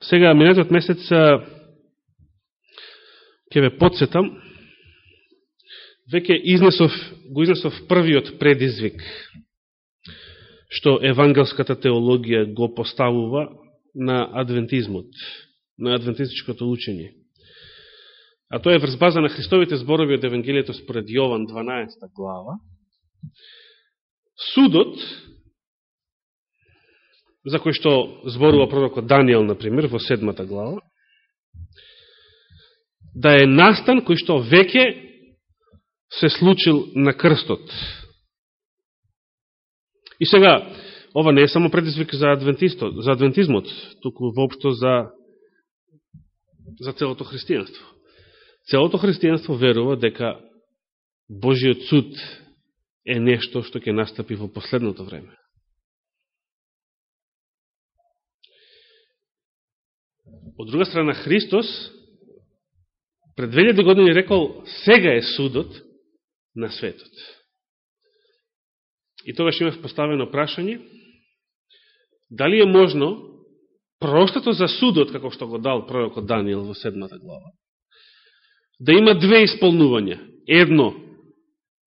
Сега, минатиот месец ќе ве подсетам, веќе изнесов, го изнесов првиот предизвик, што евангелската теологија го поставува на адвентизмот, на адвентистичкото учење. А тоа е врз база на Христовите зборови од Евангелието според Јован 12 глава. Судот, за кој што зборува пророкот Данијел, например, во седмата глава, да е настан кој што веќе се случил на крстот. И сега, ова не е само предизвик за, адвентистот, за адвентизмот, туку воопшто за, за целото христијанство. Целото христијанство верува дека Божиот суд е нешто што ќе настапи во последното време. Од друга страна, Христос пред 2000 години рекол, сега е судот на светот. И тогаш имав поставено прашање, дали е можно простото за судот, како што го дал пророкот Данијел во седмата глава, да има две исполнувања. Едно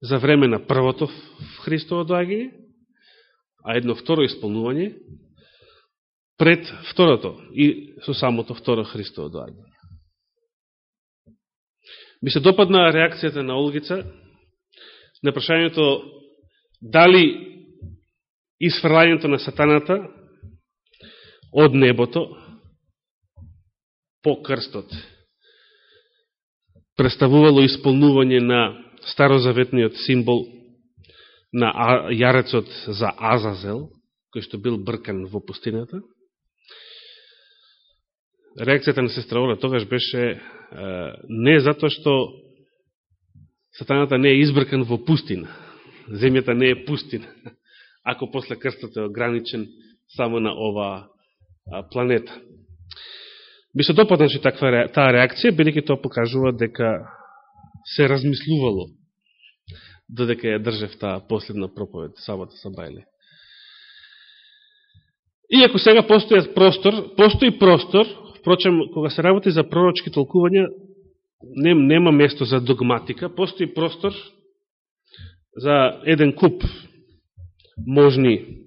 за време на првото Христово доаѓање, а едно второ исполнување пред второто и со самото второ Христово доаѓање. Ми се допадна реакцијата на Олгица на прашањето дали изфрлањето на сатаната од небото по крстот представувало исполнување на старозаветниот символ на јарецот за Азазел, кој што бил бркан во пустината. Реакцијата на сестра Ора тогаш беше не затоа што сатаната не е избркан во пустина. Земјата не е пустина, ако после крстот е ограничен само на оваа планета. Би се допадна че таква таа реакција, бидеќи тоа покажува дека се размислувало додека ја држев таа последна проповед, Сабата Сабајле. Иако сега постои простор, постои простор, впрочем, кога се работи за пророчки толкувања, нема место за догматика, постои простор за еден куп можни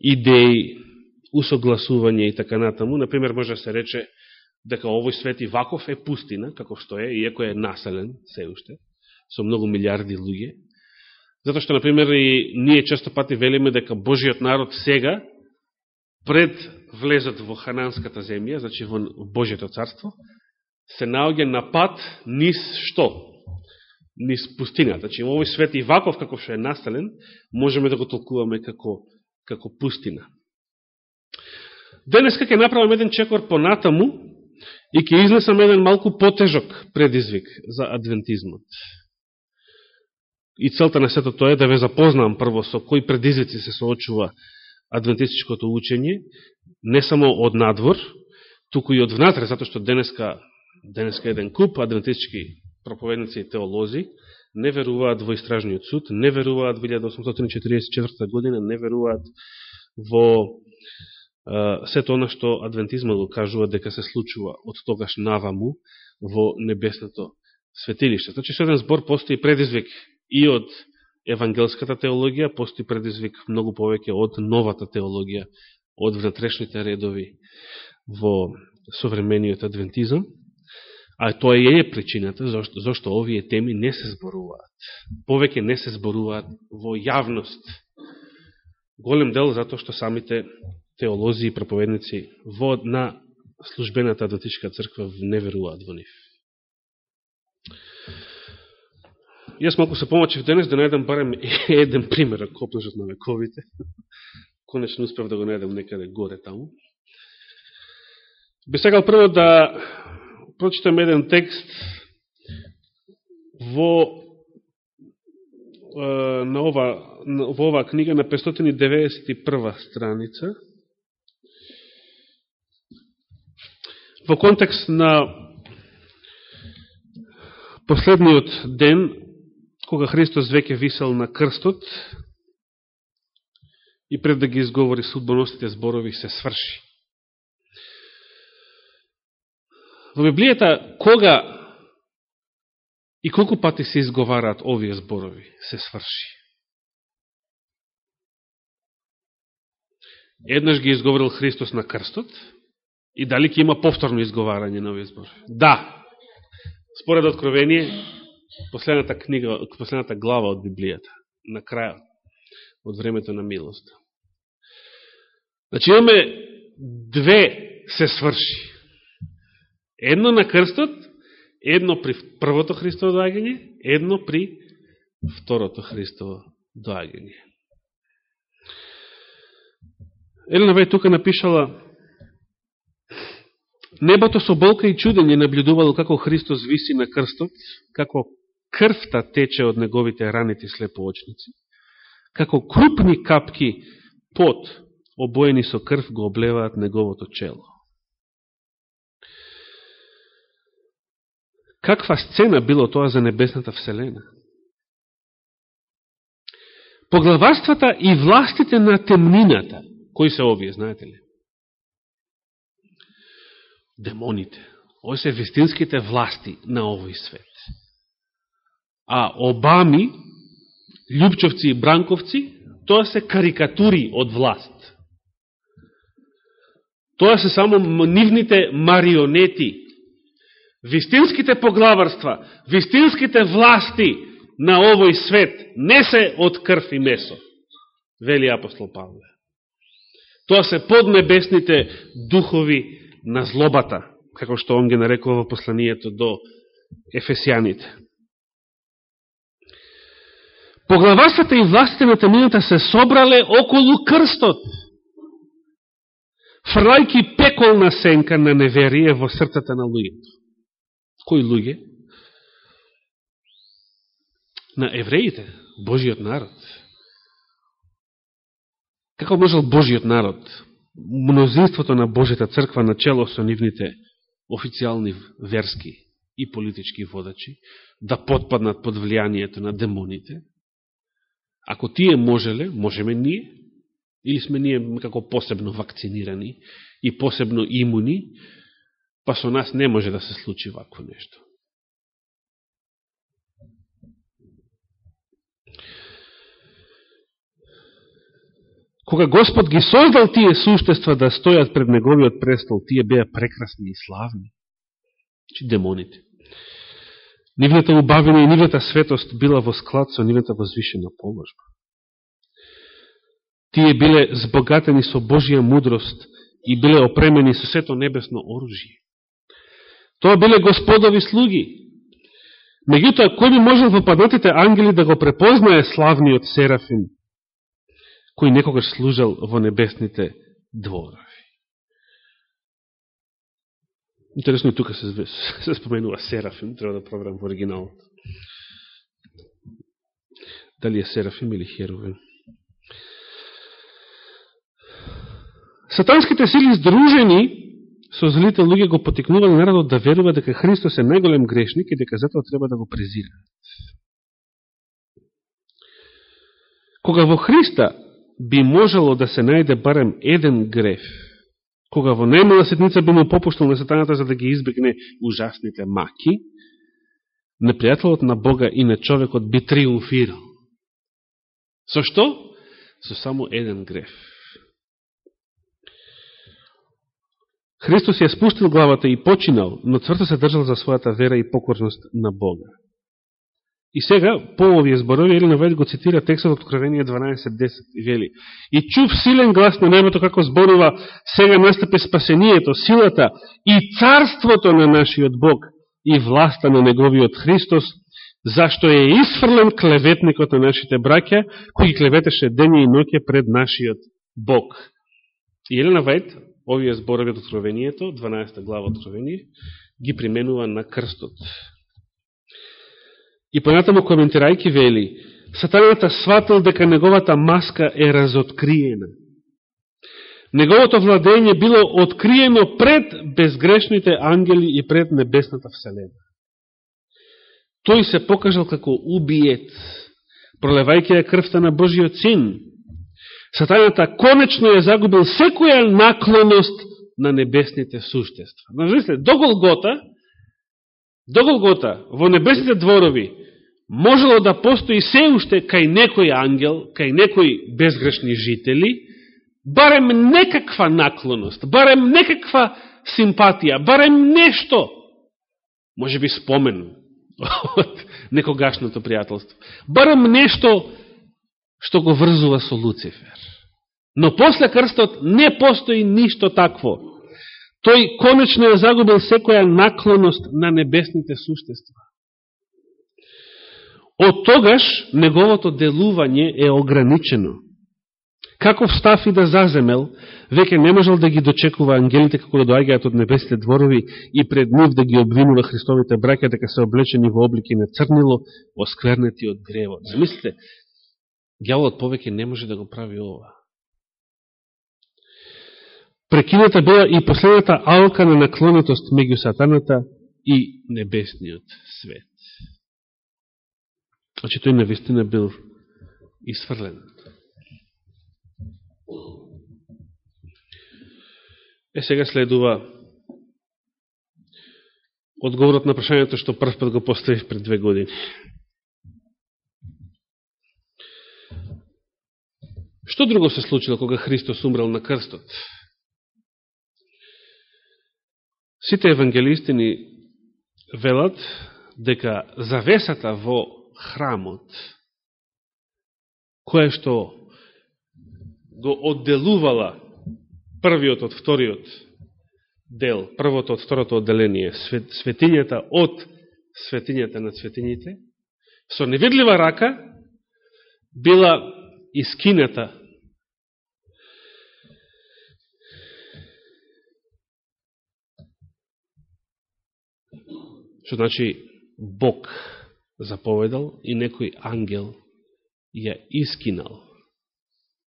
идеи, усогласување и така натаму. Например, може да се рече дека овој свет и ваков е пустина, како што е, иако е населен, се уште, со многу милиарди луѓе. Затоа што, например, и ние често пати велиме дека Божиот народ сега, пред влезат во Хананската земја, значи во Божиото царство, се наоѓа на пат низ што? Низ пустината. Значи, овој свет и ваков како што е настален, можеме да го толкуваме како, како пустина. Денеска ќе направам еден чекор понатаму и ќе изнесам еден малку потежок предизвик за адвентизмот. И целта на сето тоа е да ве запознам прво со кои предизвици се соочува адвентистичкото учење, не само од надвор, туку и од внатре, затоа што денеска, денеска еден куп адвентистички проповедници и теолози не веруваат во истражниот суд, не веруваат во 1844 година, не веруваат во сето оно што адвентизма го кажува дека се случува од тогаш наваму во небесното светилиште. Значи, со еден збор постои предизвик и од евангелската теологија, постои предизвик многу повеќе од новата теологија, од внатрешните редови во современиот адвентизам. А тоа е причината зашто, зашто овие теми не се зборуваат. Повеќе не се зборуваат во јавност. Голем дел затоа што самите теолози и проповедници во, на службената адвентичка црква не веруваат во нив. Јас малку се помачив денес да најдам барем еден пример од копнежот на вековите. Конечно успев да го најдам некаде горе таму. Би сегал прво да прочитам еден текст во на ова, во оваа книга на 591 страница во контекст на последниот ден, кога Христос веќе висел на крстот и пред да ги изговори судбоносните зборови се сврши. Во Библијата, кога и колку пати се изговараат овие зборови, се сврши. Еднаш ги изговорил Христос на крстот и дали ќе има повторно изговарање на овие зборови? Да. Според Откровение, последната книга, последната глава од Библијата, на крајот, од времето на милост. Значи имаме две се сврши. Едно на крстот, едно при првото Христово доагање, едно при второто Христово доагање. Елена Вај тука напишала Небото со болка и чудење наблюдувало како Христос виси на крстот, како крвта тече од неговите раните слепоочници, како крупни капки пот обоени со крв го облеваат неговото чело. Каква сцена било тоа за небесната вселена? Поглаварствата и властите на темнината, кои се овие, знаете ли? Демоните. Ови се вистинските власти на овој свет. А Обами, Лјупчовци и Бранковци, тоа се карикатури од власт. Тоа се само нивните марионети. Вистинските поглаварства, вистинските власти на овој свет не се од крв и месо, вели апостол Павле. Тоа се поднебесните духови на злобата, како што он ги нарекува во посланието до Ефесијаните. Поглаварствата и властите на темнината се собрале околу крстот, фрлајки пеколна сенка на неверие во срцата на луѓето. Кои луѓе? На евреите, Божиот народ. Како можел Божиот народ, мнозинството на Божијата црква на чело со нивните официјални верски и политички водачи, да подпаднат под влијанието на демоните, Ако тие можеле, можеме ние, или сме ние како посебно вакцинирани и посебно имуни, па со нас не може да се случи вакво нешто. Кога Господ ги создал тие суштества да стојат пред Неговиот престол, тие беа прекрасни и славни. Чи демоните. Нивната убавина и нивната светост била во склад со нивната возвишена положба. Тие биле збогатени со Божија мудрост и биле опремени со сето небесно оружие. Тоа биле господови слуги. Меѓутоа, кој би можел во паднатите ангели да го препознае славниот Серафим, кој некогаш служал во небесните двора? Интересно е тука се, се споменува Серафим, треба да проверам во оригиналот. Дали е Серафим или Херовим. Сатанските сили здружени со злите луѓе го потикнували народот да верува дека Христос е најголем грешник и дека затоа треба да го презираат. Кога во Христа би можело да се најде барем еден греф, кога во најмала сетница би му попуштал на сатаната за да ги избегне ужасните маки, непријателот на Бога и на човекот би триумфирал. Со што? Со само еден греф. Христос ја спуштил главата и починал, но цврто се држал за својата вера и покорност на Бога. И сега, по овие зборови, Елина Вајд го цитира текстот од Откровение 12.10 и вели И чув силен глас на небото како зборува сега настапе спасението, силата и царството на нашиот Бог и власта на Неговиот Христос, зашто е исфрлен клеветникот на нашите браќа, кој ги клеветеше дење и ноќе пред нашиот Бог. И Елена Вајд, овие зборови од Откровението, 12 глава Откровение, ги применува на крстот. И понатаму коментирајки вели, Сатаната сватил дека неговата маска е разоткриена. Неговото владење било откриено пред безгрешните ангели и пред небесната вселена. Тој се покажал како убиет. пролевајќи ја крвта на Божиот син. Сатаната конечно ја загубил секоја наклоност на небесните суштества. Значи, до Голгота, до Голгота, во небесните дворови, можело да постои се уште кај некој ангел, кај некој безгрешни жители, барем некаква наклоност, барем некаква симпатија, барем нешто, може би спомен од некогашното пријателство, барем нешто што го врзува со Луцифер. Но после крстот не постои ништо такво. Тој конечно е загубил секоја наклоност на небесните суштества. Од тогаш неговото делување е ограничено. Каков став и да заземел, веќе не можел да ги дочекува ангелите како да доаѓаат од небесните дворови и пред нив да ги обвинува Христовите браќа дека се облечени во облики на црнило, осквернети од гревот. Замислите, Гјаволот повеќе не може да го прави ова. Прекината била и последната алка на наклонетост меѓу сатаната и небесниот свет. Значи тој навистина бил исфрлен. Е, сега следува одговорот на прашањето што прв пат го поставив пред две години. Што друго се случило кога Христос умрел на крстот? Сите евангелисти ни велат дека завесата во храмот, кое што го одделувала првиот од вториот дел, првото од второто одделение, светињата од светињата на светињите, со невидлива рака била искината што значи Бог заповедал и некој ангел ја искинал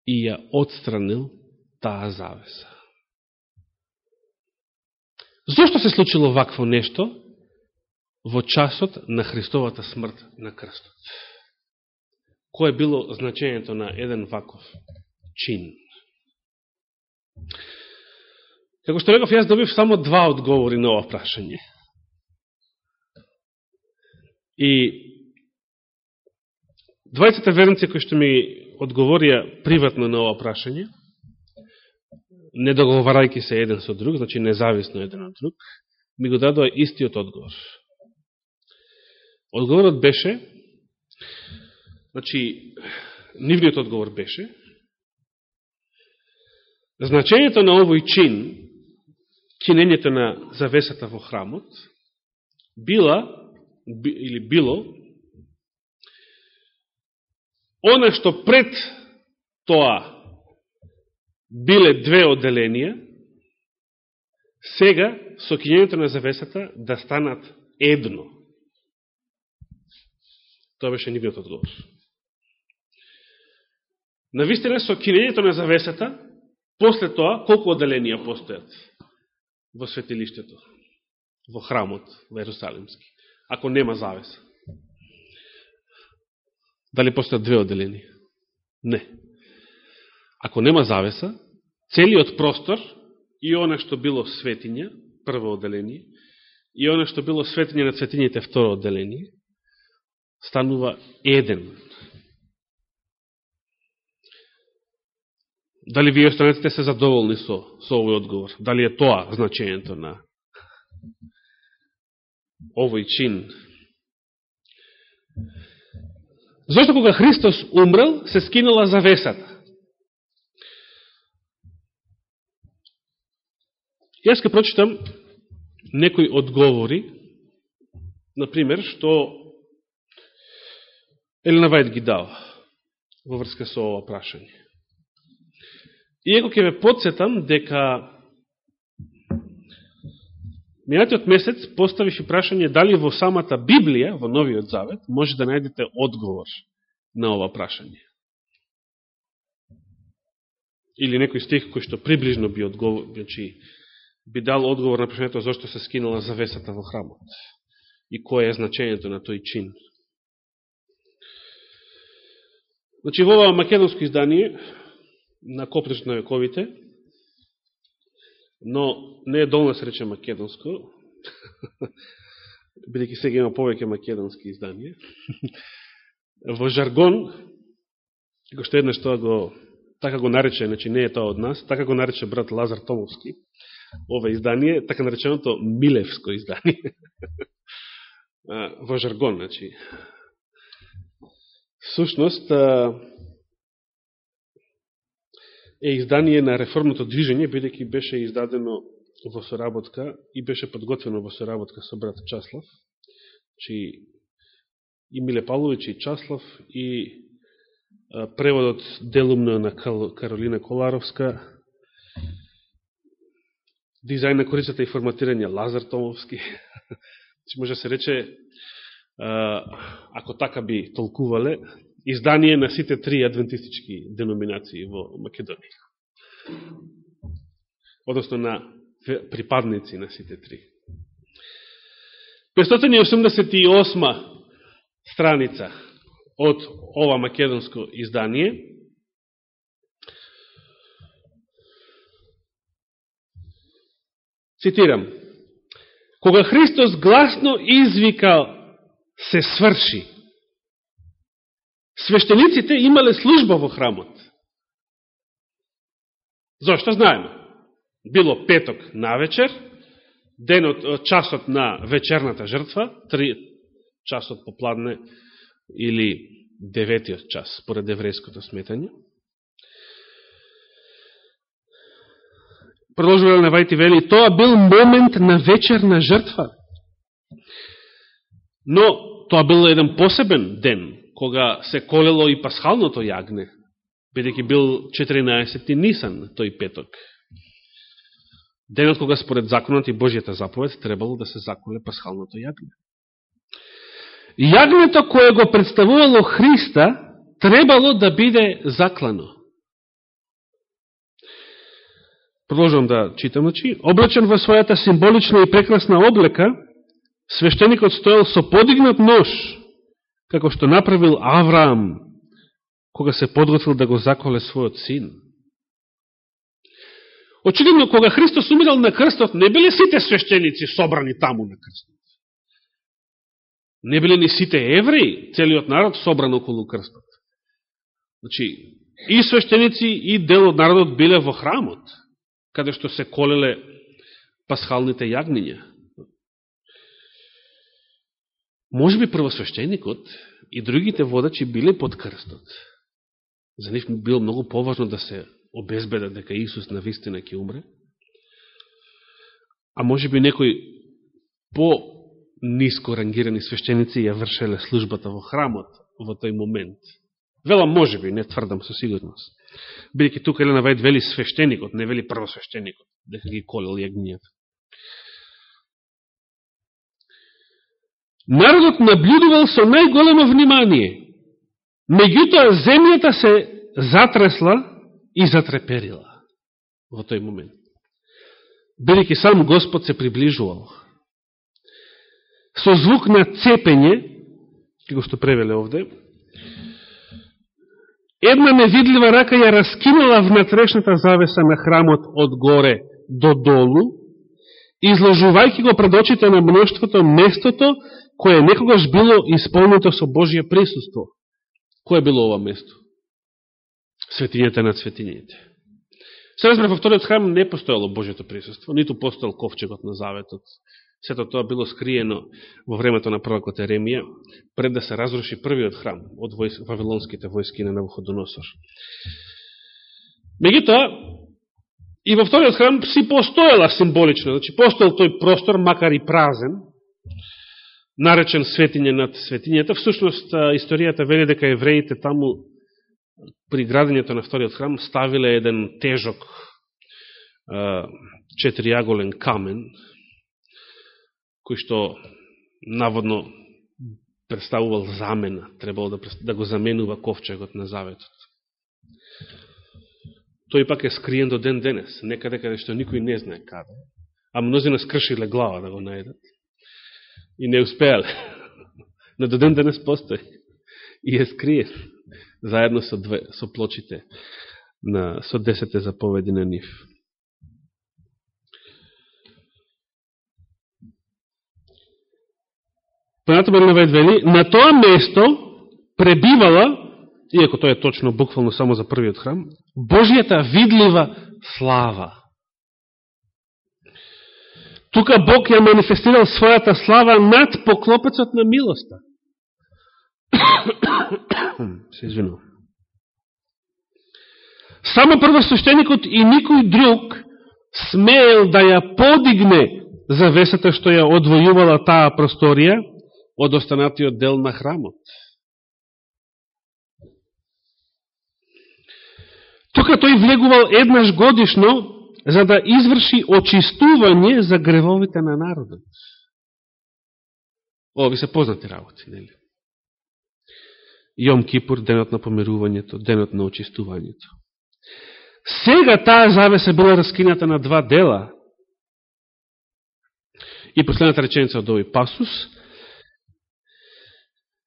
и ја отстранил таа завеса. Зошто се случило вакво нешто во часот на Христовата смрт на крстот? Кој било значењето на еден ваков чин? Како што реков, јас добив само два одговори на ова прашање. И двајцата верници кои што ми одговорија приватно на ова прашање, не договарајки се еден со друг, значи независно еден од друг, ми го дадоа истиот одговор. Одговорот беше, значи, нивниот одговор беше, значењето на овој чин, кинењето на завесата во храмот, била или било, она што пред тоа биле две одделенија, сега со кинењето на завесата да станат едно. Тоа беше нивниот одговор. Навистина со кинењето на завесата, после тоа, колку одделенија постојат во светилиштето, во храмот, во Ерусалимски ако нема завеса? Дали постојат две одделени? Не. Ако нема завеса, целиот простор и она што било светиња, прво одделение, и она што било светиње на светињите, второ одделение, станува еден. Дали вие останете се задоволни со, со овој одговор? Дали е тоа значењето на овој чин. Зошто кога Христос умрел, се скинала завесата? Јас ке прочитам некои одговори, например, што Елена Вајд ги дава во врска со ова прашање. Иеко ќе ве подсетам дека Минатиот месец поставиш и прашање дали во самата Библија, во Новиот Завет, може да најдете одговор на ова прашање. Или некој стих кој што приближно би, одговор, значи, би дал одговор на прашањето зашто се скинала завесата во храмот и кој е значењето на тој чин. Значи, во ова македонско издание на Копнеш на вековите, но не е долно да се рече македонско, бидеќи сега има повеќе македонски изданија. Во жаргон, како што еднаш тоа го, така го нарече, значи не е тоа од нас, така го нарече брат Лазар Томовски, ова издание, така нареченото Милевско издание. Во жаргон, значи. Сушност, е издание на реформното движење, бидеќи беше издадено во соработка и беше подготвено во соработка со брат Часлав, чи и Миле Павлович и Часлав и преводот делумно на Каролина Коларовска, дизајн на корицата и форматирање Лазар Томовски. Чи значи, може да се рече, ако така би толкувале, издание на сите три адвентистички деноминации во Македонија. Односно на припадници на сите три. 588 страница од ова македонско издание Цитирам. Кога Христос гласно извикал се сврши, свештениците имале служба во храмот. Зошто знаеме? Било петок на вечер, денот, часот на вечерната жртва, три часот попладне или деветиот час, според еврејското сметање. Продолжува на Вајти вели, тоа бил момент на вечерна жртва. Но тоа бил еден посебен ден, кога се колело и пасхалното јагне, бидеќи бил 14. Нисан тој петок. Денот кога според законот и Божијата заповед требало да се заколе пасхалното јагне. Јагнето кое го представувало Христа требало да биде заклано. Продолжам да читам, значи, облечен во својата символична и прекрасна облека, свештеникот стоел со подигнат нож, како што направил Авраам, кога се подготвил да го заколе својот син. Очигледно кога Христос умирал на крстот, не биле сите свещеници собрани таму на крстот. Не биле ни сите евреи, целиот народ собран околу крстот. Значи, и свещеници, и дел од народот биле во храмот, каде што се колеле пасхалните јагниња. Може би првосвещеникот и другите водачи биле под крстот. За нив било многу поважно да се обезбедат дека Исус на вистина ќе умре. А може би некои по ниско рангирани свещеници ја вршеле службата во храмот во тој момент. Вела може би, не тврдам со сигурност. Бидеќи тука Елена Вајд вели свещеникот, не вели првосвещеникот, дека ги колел јагнијата. Народот наблюдувал со најголемо внимание. Меѓутоа, земјата се затресла и затреперила во тој момент. Бидеќи сам Господ се приближувал. Со звук на цепење, како што превеле овде, една невидлива рака ја раскинала внатрешната завеса на храмот од горе до долу, изложувајќи го пред очите на мноштвото местото кое некогаш било исполнето со Божие присуство. Кое било ова место? Светињата на светињите. Се разбра, во вториот храм не постоело Божието присуство, ниту постоел ковчегот на заветот. Сето тоа било скриено во времето на пророкот Еремија, пред да се разруши првиот храм од војс, вавилонските војски на Навуходоносор. Меѓутоа, и во вториот храм си постоела символично, значи постоел тој простор, макар и празен, наречен светиње над светињата. Всушност, историјата вели дека евреите таму при градењето на вториот храм ставиле еден тежок четириаголен камен, кој што наводно представувал замена, требало да, да го заменува ковчегот на заветот тој пак е скриен до ден денес, некаде каде што никој не знае каде, а мнозина скршиле глава да го најдат и не успеале. Но до ден денес постои и е скриен заедно со, две, со плочите на, со десете заповеди на нив. Понатаму Навед вели, на тоа место пребивала иако тоа е точно буквално само за првиот храм, Божијата видлива слава. Тука Бог ја манифестирал својата слава над поклопецот на милоста. Се извинувам. Само првосвещеникот и никој друг смеел да ја подигне завесата што ја одвојувала таа просторија од останатиот дел на храмот. Тука тој влегувал еднаш годишно за да изврши очистување за гревовите на народот. Ови се познати работи, нели? Јом Кипур, денот на помирувањето, денот на очистувањето. Сега таа завеса била раскината на два дела. И последната реченица од овој пасус,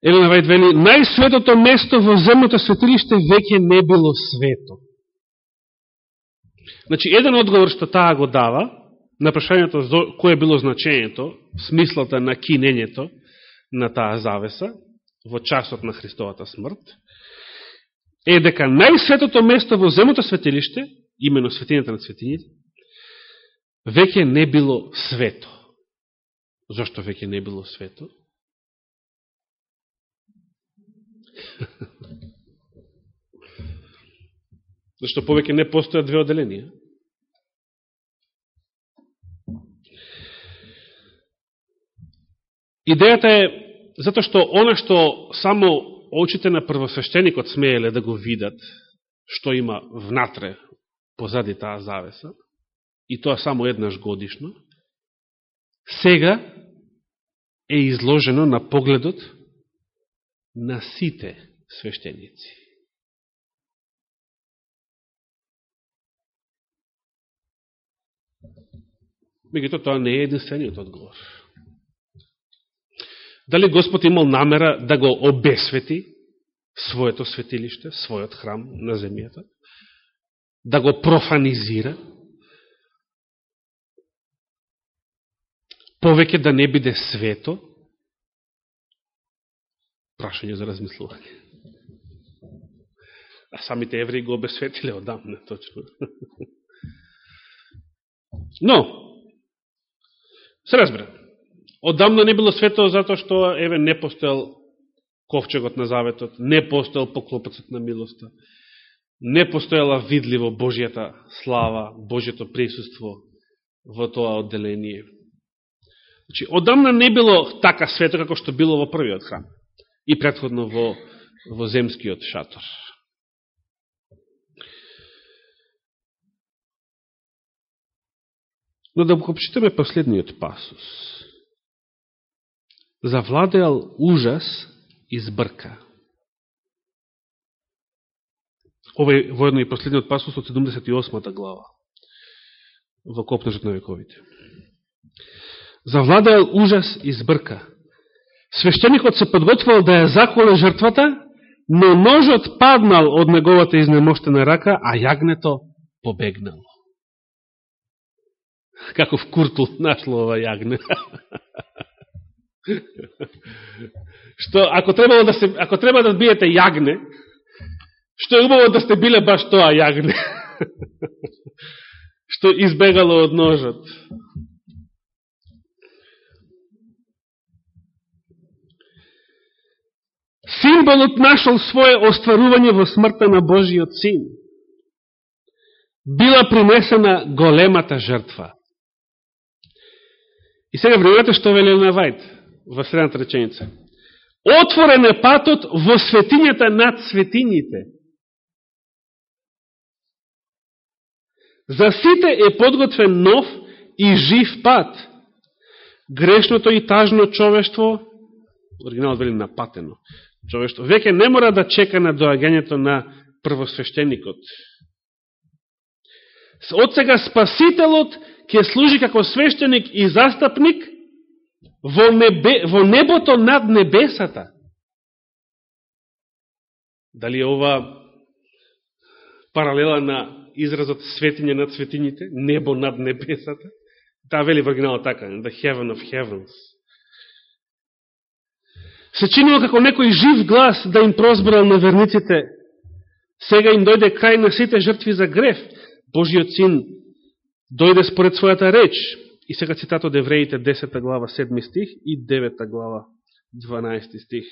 Елена Вајд вели, најсветото место во земното светилиште веќе не било свето. Значи, еден одговор што таа го дава, на прашањето кое било значењето, смислата на кинењето на таа завеса, во часот на Христовата смрт, е дека најсветото место во земното светилиште, имено светињата на светините, веќе не било свето. Зошто веќе не било свето? Зашто повеќе не постојат две оделенија. Идејата е, затоа што она што само очите на првосвещеникот смееле да го видат, што има внатре, позади таа завеса, и тоа само еднаш годишно, сега е изложено на погледот на сите свештеници. Мегуто, тоа не е единствениот одговор. Дали Господ имал намера да го обесвети своето светилиште, својот храм на земјата? Да го профанизира? Повеќе да не биде свето? Прашање за размислување. А самите евреи го обесветиле одамна, точно. Но, се разбира, Одамна не било свето затоа што еве не постоел ковчегот на заветот, не постоел поклопецот на милоста, не постоела видливо Божјата слава, Божјето присуство во тоа одделение. Значи, одамна не било така свето како што било во првиот храм и предходно во, во земскиот шатор. Но да го почитаме последниот пасус завладеал ужас и збрка. Ова е воедно и последниот пасус од 78 глава во Копнежот на вековите. Завладеал ужас и збрка. Свещеникот се подготвал да ја заколе жртвата, но ножот паднал од неговата изнемоштена рака, а јагнето побегнало. Каков куртул нашло ова јагне. што ако треба да се ако треба да биете јагне, што е убаво да сте биле баш тоа јагне. што избегало од ножот. Символот нашол своје остварување во смртта на Божиот син. Била принесена големата жртва. И сега внимавате што вели на Вајд во средната реченица. Отворен е патот во светињата над светињите. За сите е подготвен нов и жив пат. Грешното и тажно човештво, оригиналот вели напатено, човештво, веќе не мора да чека на доагањето на првосвещеникот. Од сега Спасителот ќе служи како свештеник и застапник во, небе, во небото над небесата. Дали е ова паралела на изразот светиње над светињите, небо над небесата? Таа вели в оригинала така, the heaven of heavens. се чинило како некој жив глас да им прозборал на верниците. Сега им дојде крај на сите жртви за греф. Божиот син дојде според својата реч. И сега цитат од Евреите 10 глава 7 стих и 9 глава 12 стих.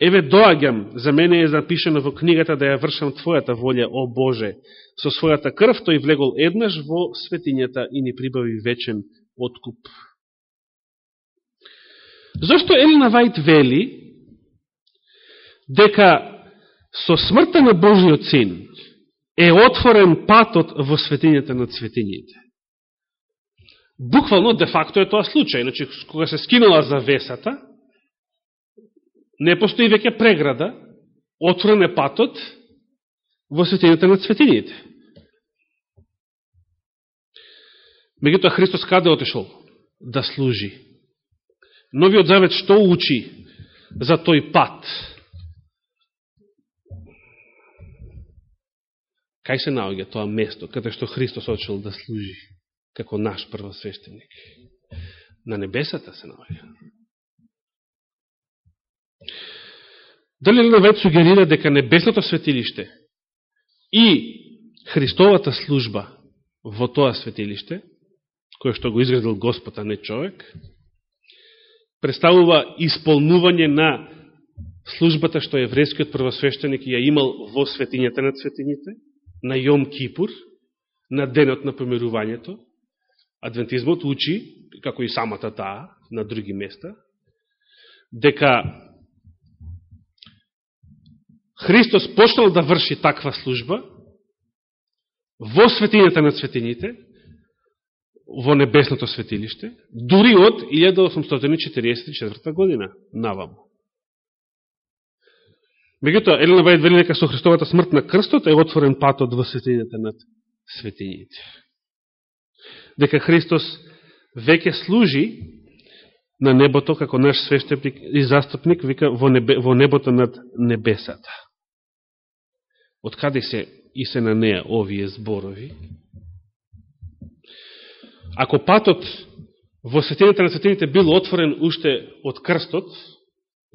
Еве доаѓам, за мене е запишено во книгата да ја вршам Твојата волја, о Боже. Со својата крв тој влегол еднаш во светињата и ни прибави вечен откуп. Зошто Елина Вајт вели дека со смртта на Божиот син е отворен патот во светињата на светињите? Буквално, де факто е тоа случај. Значи, кога се скинала завесата, не постои веќе преграда, отворен е патот во светињата на светињите. Мегутоа Христос каде отешол? Да служи. Новиот завет што учи за тој пат? Кај се наоѓа тоа место, каде што Христос очел да служи како наш првосвещеник? На небесата се наоѓа. Дали Ленавет сугерира дека небесното светилиште и Христовата служба во тоа светилиште, кој што го изградил Господ, а не човек, представува исполнување на службата што еврејскиот првосвещеник ја имал во светињата на светињите, на Јом Кипур, на денот на помирувањето. Адвентизмот учи, како и самата таа, на други места, дека Христос почнал да врши таква служба во светињата на светињите, во небесното светилиште, дури од 1844 година наваму. Меѓутоа, Елена Вајд вели нека со Христовата смрт на крстот е отворен патот во светињата над светињите. Дека Христос веќе служи на небото како наш свештепник и застапник вика во, небе, во небото над небесата. Од каде се и се на неа овие зборови? Ако патот во светината на светините бил отворен уште од крстот,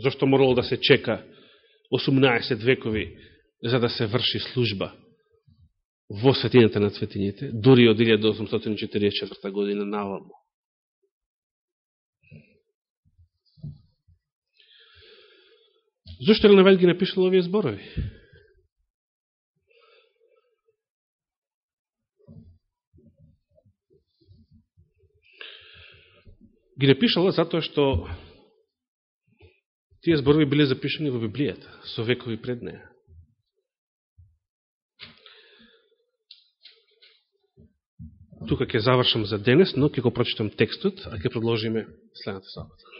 зашто морало да се чека 18 векови за да се врши служба во светината на светините, дури од 1844 година наваму. Зошто Елена ги напишал овие зборови? ги напишала затоа што тие зборови биле запишани во Библијата, со векови пред неја. Тука ќе завршам за денес, но ќе го прочитам текстот, а ќе продолжиме следната сабота.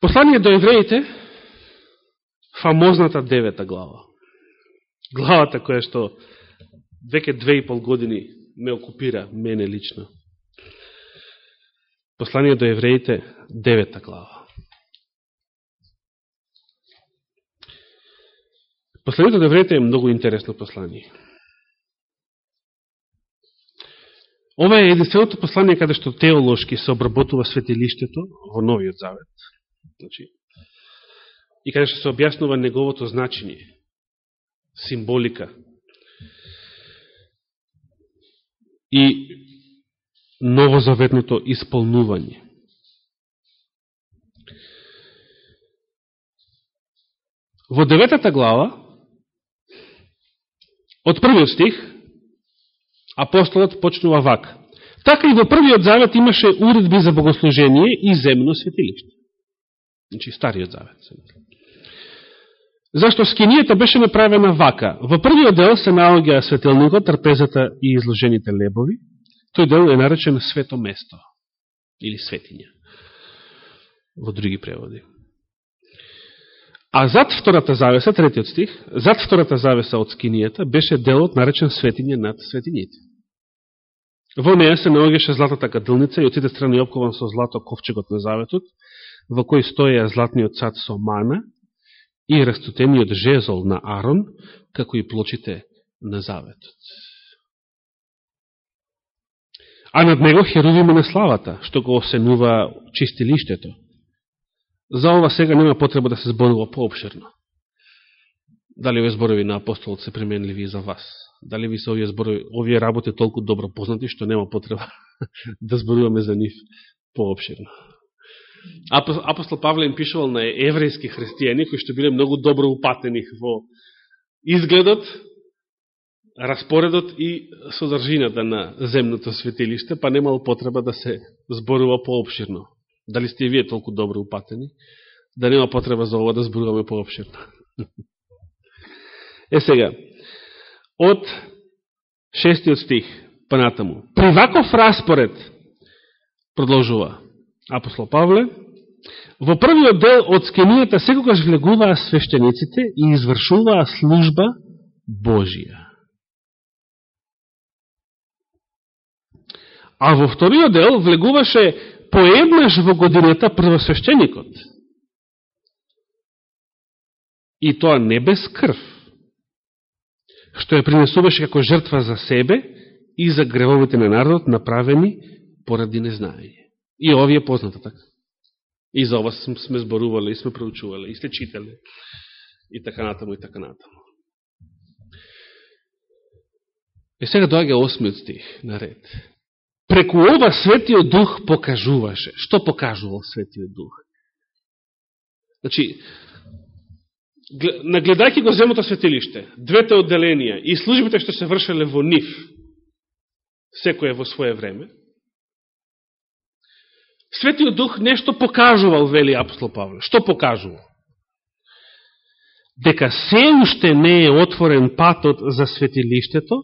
Послание до евреите, фамозната девета глава. Главата која што веќе две и пол години ме окупира, мене лично. Послание до евреите, девета глава. Посланието до евреите е многу интересно послание. Ова е единственото послание каде што теолошки се обработува светилиштето во Новиот Завет. Значи, и каде што се објаснува неговото значење, символика, и новозаветното исполнување. Во деветата глава, од првиот стих, апостолот почнува вака. Така и во првиот завет имаше уредби за богослужение и земно светилиште. Значи, стариот завет. Зашто скинијата беше направена вака. Во првиот дел се наоѓа светилникот, трпезата и изложените лебови. Тој дел е наречен свето место или светиња во други преводи. А зад втората завеса, третиот стих, зад втората завеса од скинијата беше делот наречен светиња над светињите. Во неја се наоѓаше златата кадилница и од сите страни обкован со злато ковчегот на заветот, во кој стоја златниот сад со мана, и растутениот жезол на Арон, како и плочите на заветот а над него херувиме на славата, што го осенува чистилиштето. За ова сега нема потреба да се зборува пообширно. Дали овие зборови на апостолот се применливи и за вас? Дали ви се овие зборови, овие работи толку добро познати, што нема потреба да зборуваме за нив пообширно? Апостол Павле им пишувал на еврејски христијани, кои што биле многу добро упатени во изгледот, распоредот и содржината на земното светилиште, па немало потреба да се зборува пообширно. Дали сте и вие толку добро упатени, да нема потреба за ова да зборуваме пообширно. Е сега, од шестиот стих, па натаму. При ваков распоред, продолжува апостол Павле, во првиот дел од скенијата секогаш влегуваа свештениците и извршуваа служба Божија. А во вториот дел влегуваше поеднаш во годината првосвещеникот. И тоа не без крв, што ја принесуваше како жртва за себе и за гревовите на народот, направени поради незнаење. И овие познато така. И за ова сме зборувале, и сме проучувале, и сте читали, и така натаму, и така натаму. И сега доаѓа осмиот стих, наред. Преку ова Светиот Дух покажуваше. Што покажувал Светиот Дух? Значи, нагледајќи го земото светилиште, двете одделенија и службите што се вршеле во нив, секој во свое време, Светиот Дух нешто покажувал, вели апостол Павле. Што покажувал? Дека се уште не е отворен патот за светилиштето,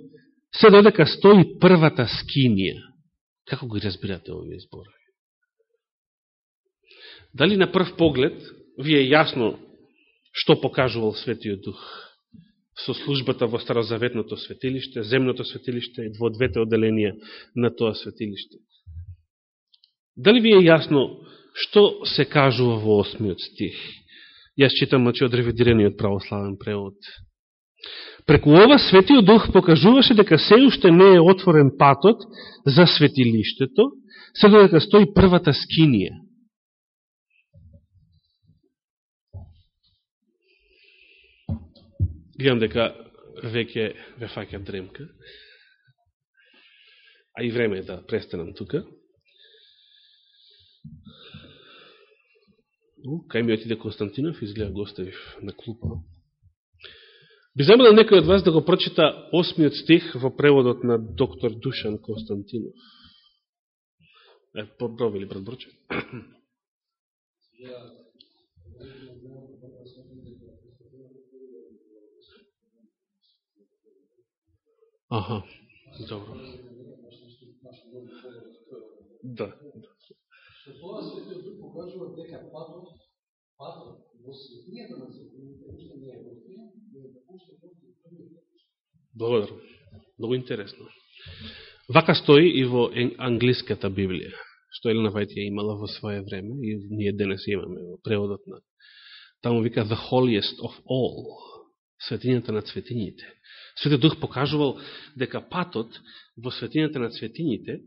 се додека стои првата скинија. Како го разбирате овие зборови? Дали на прв поглед ви е јасно што покажувал Светиот Дух со службата во Старозаветното светилиште, земното светилиште и во двете оделенија на тоа светилиште? Дали ви е јасно што се кажува во осмиот стих? Јас читам мачи од православен превод. Преку ова Светиот Дух покажуваше дека се уште не е отворен патот за светилиштето, се додека стои првата скинија. Гледам дека веќе ве фаќа дремка, а и време е да престанам тука. Кај ми отиде Константинов, изгледа го на клупа. Би замолил некој од вас да го прочита осмиот стих во преводот на доктор Душан Константинов. Е, поброви ли, брат Броче? Аха, добро. Да, да, Што тоа Светиот покажува дека патот, патот во светијата на светињата не е отворен, не е допуштен Благодарам. Много интересно. Вака стои и во англиската Библија, што Елена Вајт ја имала во своје време и ние денес имаме во преводот на таму вика The Holiest of All, светињата на цветињите. Свети Дух покажувал дека патот во светињата на цветињите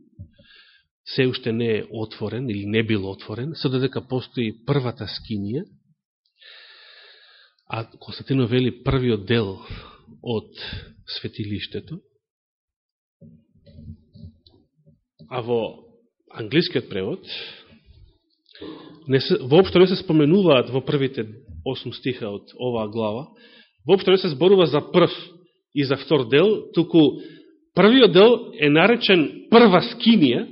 се уште не е отворен или не бил отворен, се додека постои првата скинија, а Константино вели првиот дел од светилиштето, а во англискиот превод не се, воопшто не се споменуваат во првите 8 стиха од оваа глава, воопшто не се зборува за прв и за втор дел, туку првиот дел е наречен прва скинија,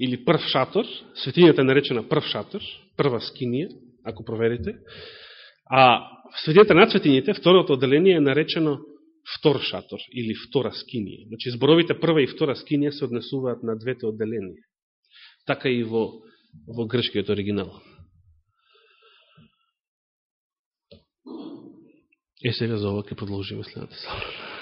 или прв шатор, светињата е наречена прв шатор, прва скинија, ако проверите, а светијата на цветињите, второто одделение е наречено втор шатор или втора скинија. Значи, зборовите прва и втора скинија се однесуваат на двете одделенија. Така и во, во грчкиот оригинал. Е, сега за ова ќе продолжиме следната сала.